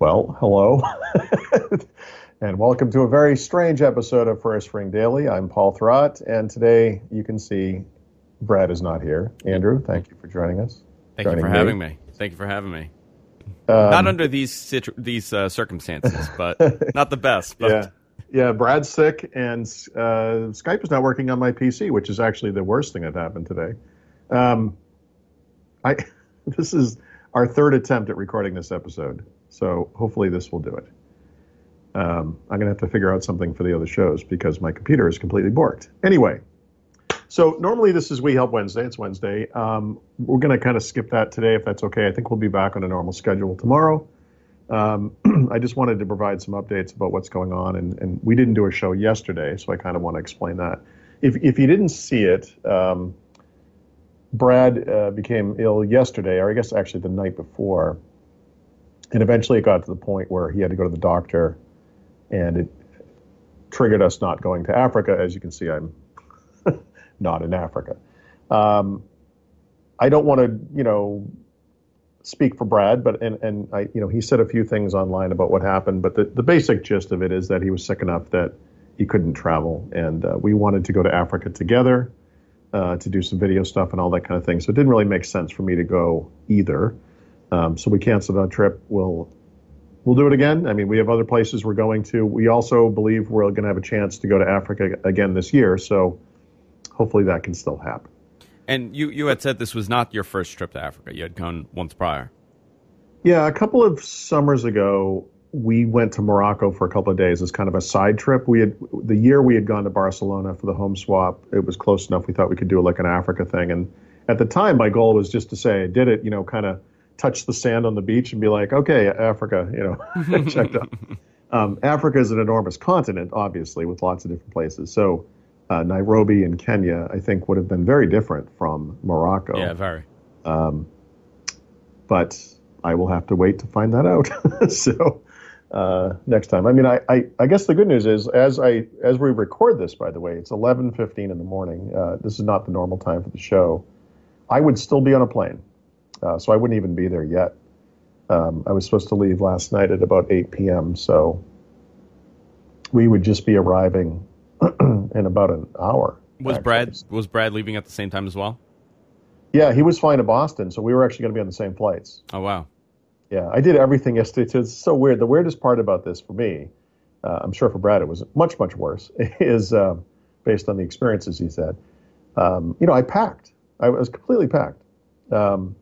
Well, hello. and welcome to a very strange episode of First Ring Daily. I'm Paul Thurrott, and today you can see Brad is not here. Andrew, thank you for joining us. Thank joining you for having me. Thank you for having me. Um, not under these situ- these uh, circumstances, but not the best. But Yeah. Yeah, Brad's sick, and uh, Skype is not working on my PC, which is actually the worst thing that happened today. Um, I this is our third attempt at recording this episode, so hopefully this will do it. Um, I'm gonna have to figure out something for the other shows because my computer is completely borked. Anyway, so normally this is We Help Wednesday. It's Wednesday. Um, we're gonna kind of skip that today if that's okay. I think we'll be back on a normal schedule tomorrow. Um, I just wanted to provide some updates about what's going on, and, and we didn't do a show yesterday, so I kind of want to explain that. If, if you didn't see it, um, Brad uh, became ill yesterday, or I guess actually the night before, and eventually it got to the point where he had to go to the doctor, and it triggered us not going to Africa. As you can see, I'm not in Africa. Um, I don't want to, you know, speak for Brad, but and and I, you know, he said a few things online about what happened, but the the basic gist of it is that he was sick enough that he couldn't travel, and uh, we wanted to go to Africa together uh, to do some video stuff and all that kind of thing. So it didn't really make sense for me to go either. Um, so we canceled our trip. We'll we'll do it again. I mean, we have other places we're going to. We also believe we're going to have a chance to go to Africa again this year. So hopefully that can still happen. and you you had said this was not your first trip to Africa. You had gone once prior. Yeah, a couple of summers ago, we went to Morocco for a couple of days as kind of a side trip. We had the year we had gone to Barcelona for the home swap. It was close enough. We thought we could do like an Africa thing. And at the time, my goal was just to say I did it. You know, kind of touch the sand on the beach and be like, okay, Africa. You know, checked out. Um, Africa is an enormous continent, obviously, with lots of different places. So. Uh, Nairobi and Kenya, I think, would have been very different from Morocco. Yeah, very. but I will have to wait to find that out. so uh, next time. I mean, I, I, I guess the good news is as I as we record this, by the way, it's eleven fifteen in the morning. Uh, this is not the normal time for the show. I would still be on a plane, uh, so I wouldn't even be there yet. Um, I was supposed to leave last night at about eight p.m. So we would just be arriving in about an hour. Was actually. Brad was Brad leaving at the same time as well? Yeah, he was flying to Boston, so we were actually going to be on the same flights. Oh wow. Yeah, I did everything yesterday. Too. It's so weird. The weirdest part about this for me, uh, I'm sure for Brad it was much, much worse, is uh, based on the experiences he's had. Um, you know, I packed. I was completely packed. Um,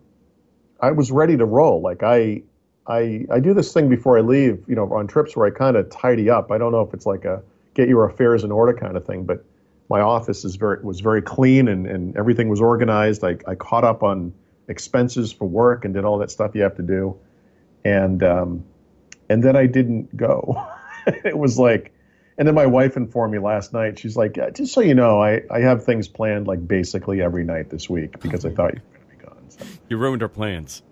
I was ready to roll. Like I, I, I do this thing before I leave. You know, on trips where I kind of tidy up. I don't know if it's like a get your affairs in order kind of thing, but my office is very was very clean and, and everything was organized. I, I caught up on expenses for work and did all that stuff you have to do, and um, and then I didn't go. it was like, and then my wife informed me last night. She's like, just so you know, I, I have things planned like basically every night this week because I thought you So, You ruined our plans.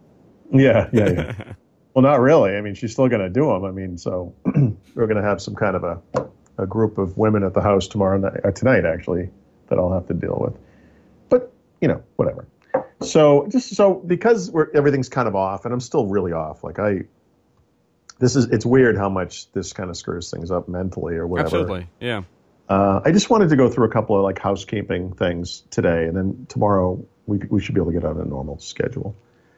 yeah, yeah, yeah. well, not really. I mean, she's still going to do them. I mean, so we're going to have some kind of a a group of women at the house tomorrow night, uh, or tonight actually, that I'll have to deal with. But you know, whatever. So just so because we're, everything's kind of off, and I'm still really off. Like I, this is it's weird how much this kind of screws things up mentally or whatever. Absolutely. Yeah. Uh, I just wanted to go through a couple of like housekeeping things today, and then tomorrow we we should be able to get on a normal schedule.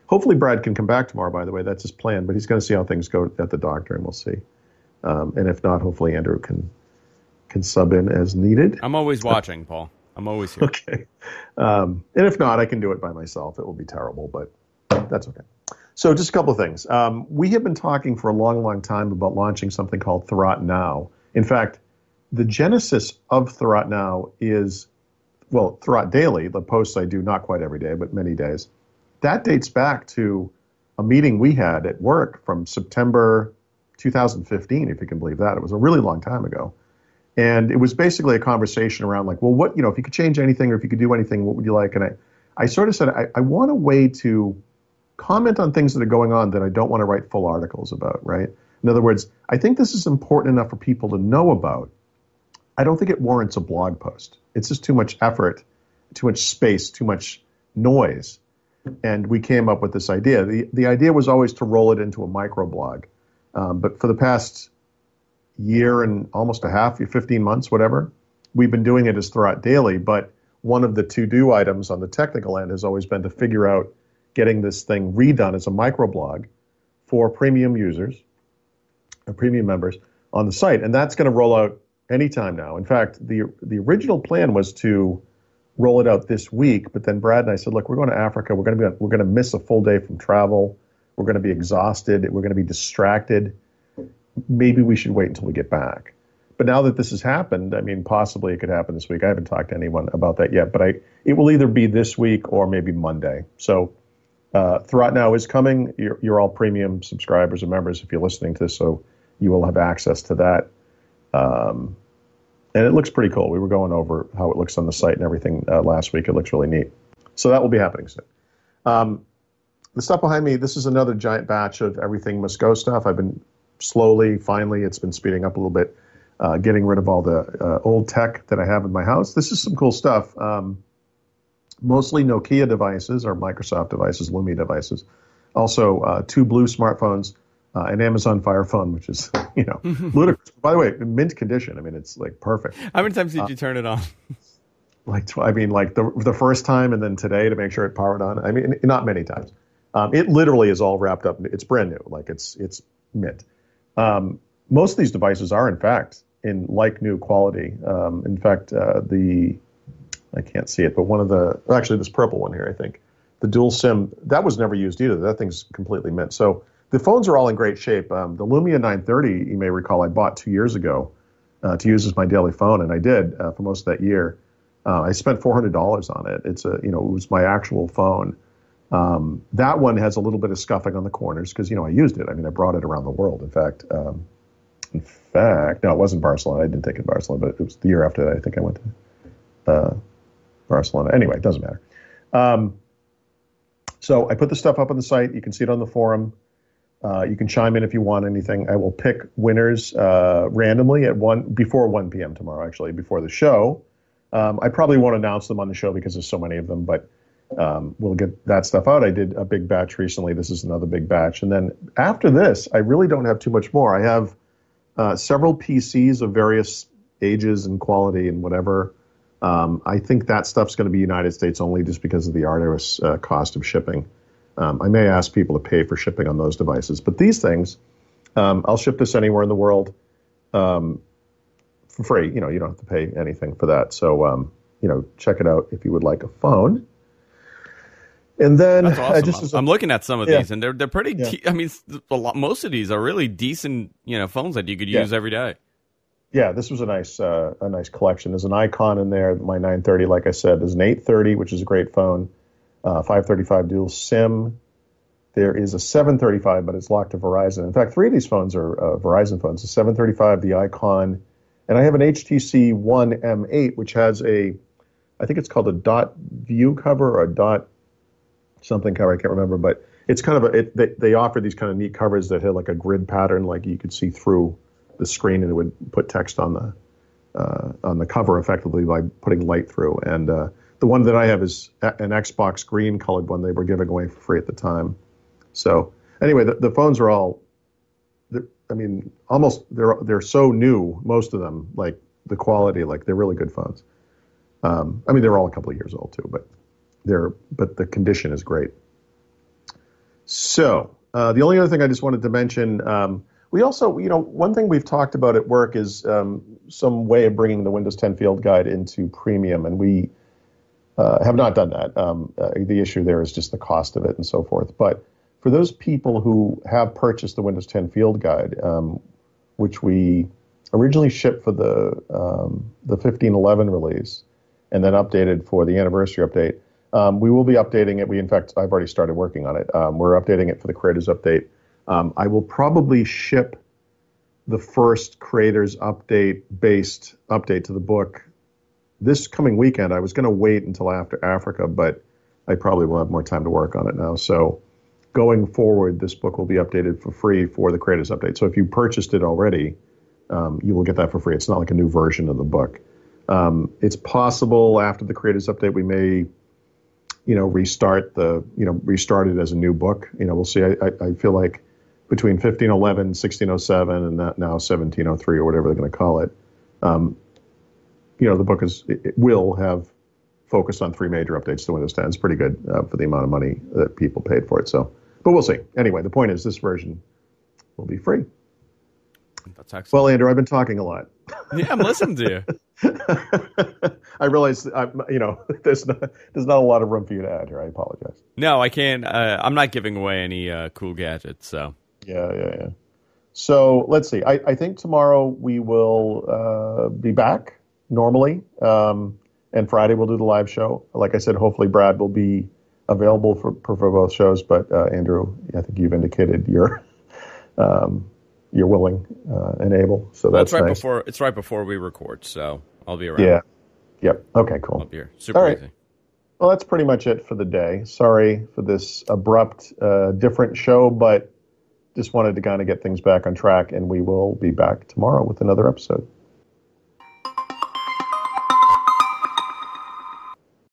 Hopefully, Brad can come back tomorrow. By the way, that's his plan, but he's going to see how things go at the doctor, and we'll see. Um, and if not, hopefully Andrew can can sub in as needed. I'm always watching, Paul. I'm always here. Okay. Um, and if not, I can do it by myself. It will be terrible, but that's okay. So, just a couple of things. Um, we have been talking for a long, long time about launching something called Thurrott Now. In fact, the genesis of Thurrott Now is, well, Thurrott Daily, the posts I do not quite every day, but many days. That dates back to a meeting we had at work from September 2015, if you can believe that. It was a really long time ago. And it was basically a conversation around like, well, what, you know, if you could change anything or if you could do anything, what would you like? And I, I sort of said, I, I want a way to comment on things that are going on that I don't want to write full articles about, right? In other words, I think this is important enough for people to know about. I don't think it warrants a blog post. It's just too much effort, too much space, too much noise. And we came up with this idea. The, the idea was always to roll it into a microblog. Um, but for the past year and almost a half, 15 months, whatever, we've been doing it as Thurrott Daily. But one of the to do items on the technical end has always been to figure out getting this thing redone as a microblog for premium users, or premium members on the site. And that's going to roll out anytime now. In fact, the, the original plan was to roll it out this week, but then Brad and I said, look, we're going to Africa. We're going to be, we're going to miss a full day from travel. We're going to be exhausted. We're going to be distracted. Maybe we should wait until we get back. But now that this has happened, I mean, possibly it could happen this week. I haven't talked to anyone about that yet, but I, it will either be this week or maybe Monday. So, uh, Now is coming. You're, you're all premium subscribers and members if you're listening to this, so you will have access to that. Um, and it looks pretty cool. We were going over how it looks on the site and everything uh, last week. It looks really neat. So that will be happening soon. Um, the stuff behind me, this is another giant batch of everything must go stuff. I've been slowly, finally, it's been speeding up a little bit uh, getting rid of all the uh, old tech that I have in my house. This is some cool stuff. Um, mostly Nokia devices or Microsoft devices, Lumia devices. Also, uh, two blue smartphones, uh, an Amazon Fire Phone, which is you know ludicrous. By the way, mint condition. I mean, it's like perfect. How many times did you turn it on? like I mean, like the the first time and then today to make sure it powered on. I mean, not many times. Um, it literally is all wrapped up. It's brand new. Like it's it's mint. Um, most of these devices are, in fact, in like new quality. Um, in fact, uh, the I can't see it, but one of the actually this purple one here, I think, the dual SIM that was never used either. That thing's completely mint. So the phones are all in great shape. Um, the Lumia 930, you may recall, I bought two years ago uh, to use as my daily phone, and I did uh, for most of that year. Uh, I spent four hundred dollars on it. It's a you know it was my actual phone. Um, that one has a little bit of scuffing on the corners because you know I used it. I mean I brought it around the world. In fact, um, in fact, no, it wasn't Barcelona. I didn't take it to Barcelona, but it was the year after that. I think I went to uh, Barcelona. Anyway, it doesn't matter. Um, so I put the stuff up on the site. You can see it on the forum. Uh, you can chime in if you want anything. I will pick winners uh, randomly at one before 1 p.m. tomorrow. Actually, before the show. Um, I probably won't announce them on the show because there's so many of them, but um, we'll get that stuff out. I did a big batch recently. This is another big batch, and then after this, I really don't have too much more. I have uh, several PCs of various ages and quality and whatever. Um, I think that stuff's going to be United States only just because of the arduous uh, cost of shipping. Um, I may ask people to pay for shipping on those devices, but these things, um, I'll ship this anywhere in the world um, for free. You know, you don't have to pay anything for that. So, um, you know, check it out if you would like a phone. And then That's awesome. just I'm, looking at some of yeah. these, and they're they're pretty. Yeah. De- I mean, a lot, most of these are really decent, you know, phones that you could use yeah. every day. Yeah, this was a nice uh, a nice collection. There's an icon in there. My 930, like I said, there's an 830, which is a great phone. Uh, 535 dual SIM. There is a 735, but it's locked to Verizon. In fact, three of these phones are uh, Verizon phones. The 735, the icon, and I have an HTC One M8, which has a, I think it's called a dot view cover or a dot something cover. I can't remember, but it's kind of a, it, they, they offer these kind of neat covers that had like a grid pattern, like you could see through the screen and it would put text on the uh, on the cover effectively by putting light through. And uh, the one that I have is an Xbox green colored one they were giving away for free at the time. So anyway, the, the phones are all, I mean, almost they're they're so new, most of them, like the quality, like they're really good phones. Um, I mean, they're all a couple of years old too, but there, but the condition is great. So uh, the only other thing I just wanted to mention, um, we also, you know, one thing we've talked about at work is um, some way of bringing the Windows 10 Field Guide into premium, and we uh, have not done that. Um, uh, the issue there is just the cost of it and so forth. But for those people who have purchased the Windows 10 Field Guide, um, which we originally shipped for the um, the 1511 release, and then updated for the anniversary update um, we will be updating it. We, in fact, I've already started working on it. Um, we're updating it for the creators update. Um, I will probably ship the first creators update based update to the book this coming weekend. I was going to wait until after Africa, but I probably will have more time to work on it now. So going forward, this book will be updated for free for the creators update. So if you purchased it already, um, you will get that for free. It's not like a new version of the book. Um, it's possible after the creators update we may you know, restart the, you know, restart it as a new book. You know, we'll see. I, I, I feel like between 1511, 1607, and now 1703 or whatever they're going to call it. Um, you know, the book is will have focused on three major updates to Windows 10. It's pretty good uh, for the amount of money that people paid for it. So, but we'll see. Anyway, the point is this version will be free. That's excellent. Well, Andrew, I've been talking a lot. Yeah, I'm listening to you. I realize, I'm, you know, there's not, there's not a lot of room for you to add here. I apologize. No, I can't. Uh, I'm not giving away any uh, cool gadgets. So. Yeah, yeah, yeah. So let's see. I, I think tomorrow we will uh, be back normally, um, and Friday we'll do the live show. Like I said, hopefully Brad will be available for for both shows. But uh, Andrew, I think you've indicated you're um, you're willing uh, and able. So that's well, right nice. before it's right before we record, so I'll be around. Yeah. Yep. Okay. Cool. I'll be here. Super All right. easy. Well, that's pretty much it for the day. Sorry for this abrupt, uh, different show, but just wanted to kind of get things back on track, and we will be back tomorrow with another episode.